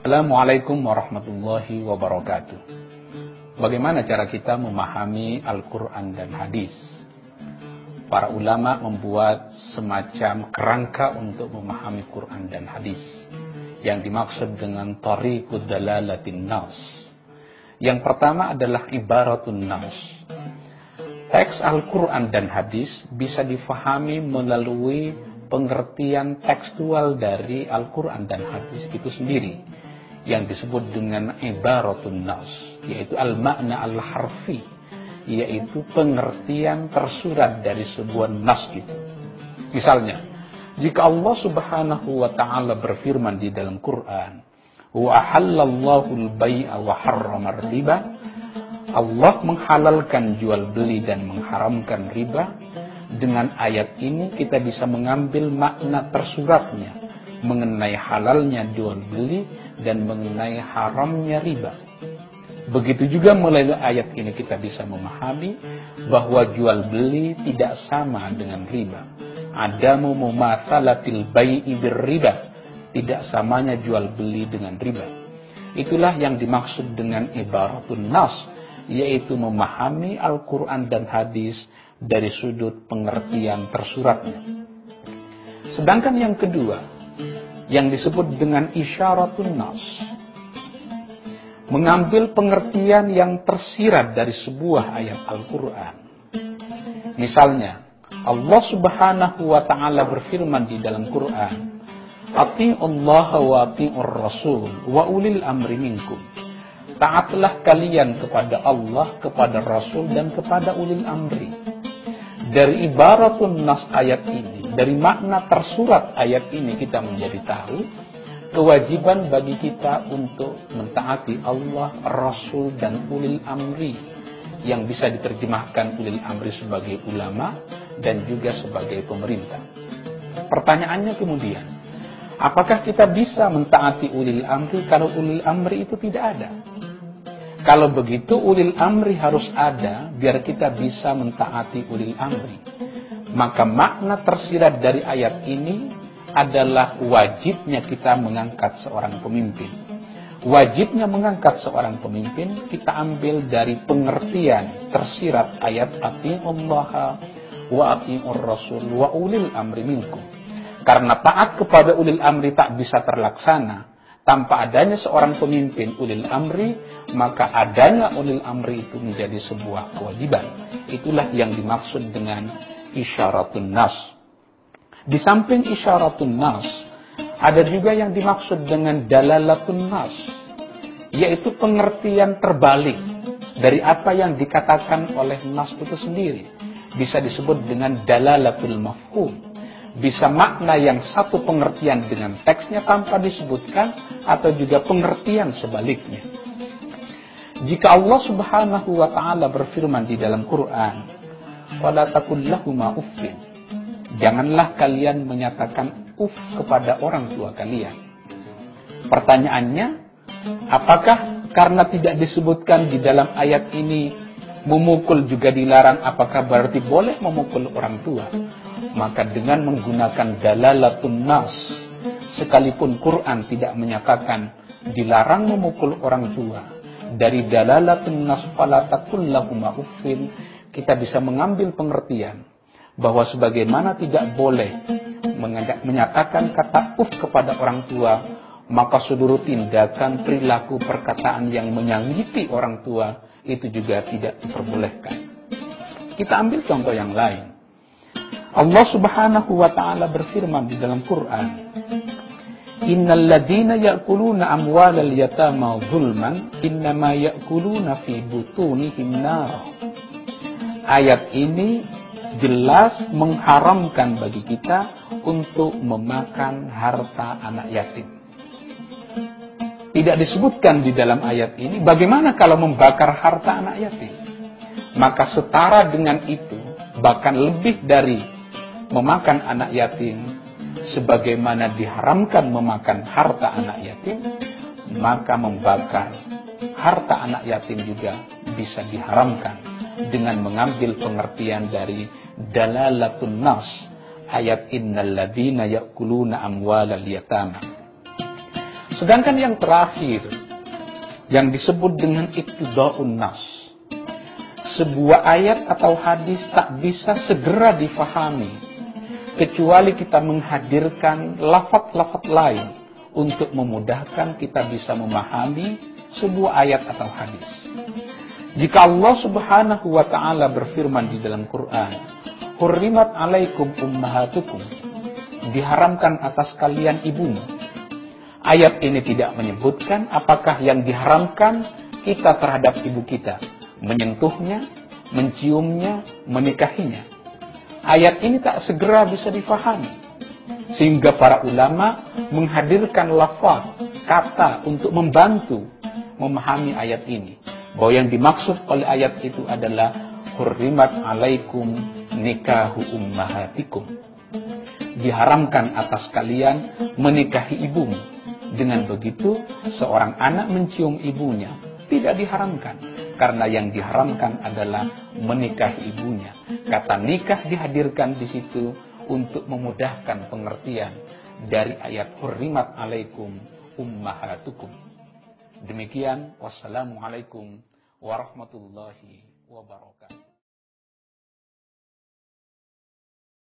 Assalamualaikum warahmatullahi wabarakatuh. Bagaimana cara kita memahami Al-Quran dan hadis? Para ulama membuat semacam kerangka untuk memahami Quran dan hadis. Yang dimaksud dengan tariqud dalalatin nas. Yang pertama adalah ibaratun nas. Teks Al-Quran dan hadis bisa difahami melalui pengertian tekstual dari Al-Quran dan hadis itu sendiri yang disebut dengan ibaratun nas yaitu al-makna al-harfi yaitu pengertian tersurat dari sebuah nas itu misalnya jika Allah Subhanahu wa taala berfirman di dalam Quran wa Allah menghalalkan jual beli dan mengharamkan riba dengan ayat ini kita bisa mengambil makna tersuratnya mengenai halalnya jual beli dan mengenai haramnya riba. Begitu juga melalui ayat ini kita bisa memahami bahwa jual beli tidak sama dengan riba. Adamu mumatsalatil bai'i riba. Tidak samanya jual beli dengan riba. Itulah yang dimaksud dengan ibaratun nas, yaitu memahami Al-Quran dan hadis dari sudut pengertian tersuratnya. Sedangkan yang kedua, yang disebut dengan isyaratun nas. Mengambil pengertian yang tersirat dari sebuah ayat Al-Quran. Misalnya, Allah subhanahu wa ta'ala berfirman di dalam Quran, Allah wa ati'ur rasul wa ulil amri minkum. Taatlah kalian kepada Allah, kepada Rasul, dan kepada ulil amri. Dari ibaratun nas ayat ini, dari makna tersurat ayat ini kita menjadi tahu kewajiban bagi kita untuk mentaati Allah, Rasul dan ulil amri yang bisa diterjemahkan ulil amri sebagai ulama dan juga sebagai pemerintah. Pertanyaannya kemudian, apakah kita bisa mentaati ulil amri kalau ulil amri itu tidak ada? Kalau begitu ulil amri harus ada biar kita bisa mentaati ulil amri. Maka makna tersirat dari ayat ini adalah wajibnya kita mengangkat seorang pemimpin. Wajibnya mengangkat seorang pemimpin kita ambil dari pengertian tersirat ayat Allah wa ati'ur rasul wa ulil amri minkum. Karena taat kepada ulil amri tak bisa terlaksana tanpa adanya seorang pemimpin ulil amri, maka adanya ulil amri itu menjadi sebuah kewajiban. Itulah yang dimaksud dengan isyaratun nas. Di samping isyaratun nas, ada juga yang dimaksud dengan dalalatun nas, yaitu pengertian terbalik dari apa yang dikatakan oleh nas itu sendiri. Bisa disebut dengan dalalatul mafhum. Bisa makna yang satu pengertian dengan teksnya tanpa disebutkan atau juga pengertian sebaliknya. Jika Allah Subhanahu wa taala berfirman di dalam Quran, wala takul uffin. Janganlah kalian menyatakan uff kepada orang tua kalian. Pertanyaannya, apakah karena tidak disebutkan di dalam ayat ini memukul juga dilarang, apakah berarti boleh memukul orang tua? Maka dengan menggunakan dalalatun nas, sekalipun Quran tidak menyatakan dilarang memukul orang tua, dari dalalatun nas fala takul lahuma uffin kita bisa mengambil pengertian bahwa sebagaimana tidak boleh menyatakan kata uf kepada orang tua, maka seluruh tindakan, perilaku, perkataan yang menyangiti orang tua itu juga tidak diperbolehkan. Kita ambil contoh yang lain. Allah Subhanahu wa taala berfirman di dalam Quran, Innal ladina ya'kuluna amwalal yatama zulman innama ya'kuluna fi butunihim nar ayat ini jelas mengharamkan bagi kita untuk memakan harta anak yatim. Tidak disebutkan di dalam ayat ini bagaimana kalau membakar harta anak yatim. Maka setara dengan itu, bahkan lebih dari memakan anak yatim, sebagaimana diharamkan memakan harta anak yatim, maka membakar harta anak yatim juga bisa diharamkan dengan mengambil pengertian dari dalalatun nas ayat innal ladina ya'kuluna amwalal yatama. Sedangkan yang terakhir yang disebut dengan iktida'un nas. Sebuah ayat atau hadis tak bisa segera difahami kecuali kita menghadirkan lafat-lafat lain untuk memudahkan kita bisa memahami sebuah ayat atau hadis. Jika Allah Subhanahu wa taala berfirman di dalam Quran, "Hurrimat 'alaikum ummahatukum." Diharamkan atas kalian ibumu. Ayat ini tidak menyebutkan apakah yang diharamkan kita terhadap ibu kita, menyentuhnya, menciumnya, menikahinya. Ayat ini tak segera bisa difahami. Sehingga para ulama menghadirkan lafaz, kata untuk membantu memahami ayat ini. Bahwa yang dimaksud oleh ayat itu adalah Hurrimat alaikum nikahu ummahatikum. Diharamkan atas kalian menikahi ibumu. Dengan begitu, seorang anak mencium ibunya tidak diharamkan. Karena yang diharamkan adalah menikahi ibunya. Kata nikah dihadirkan di situ untuk memudahkan pengertian dari ayat hurrimat alaikum ummahatukum. Demikian wassalamualaikum warahmatullahi wabarakatuh.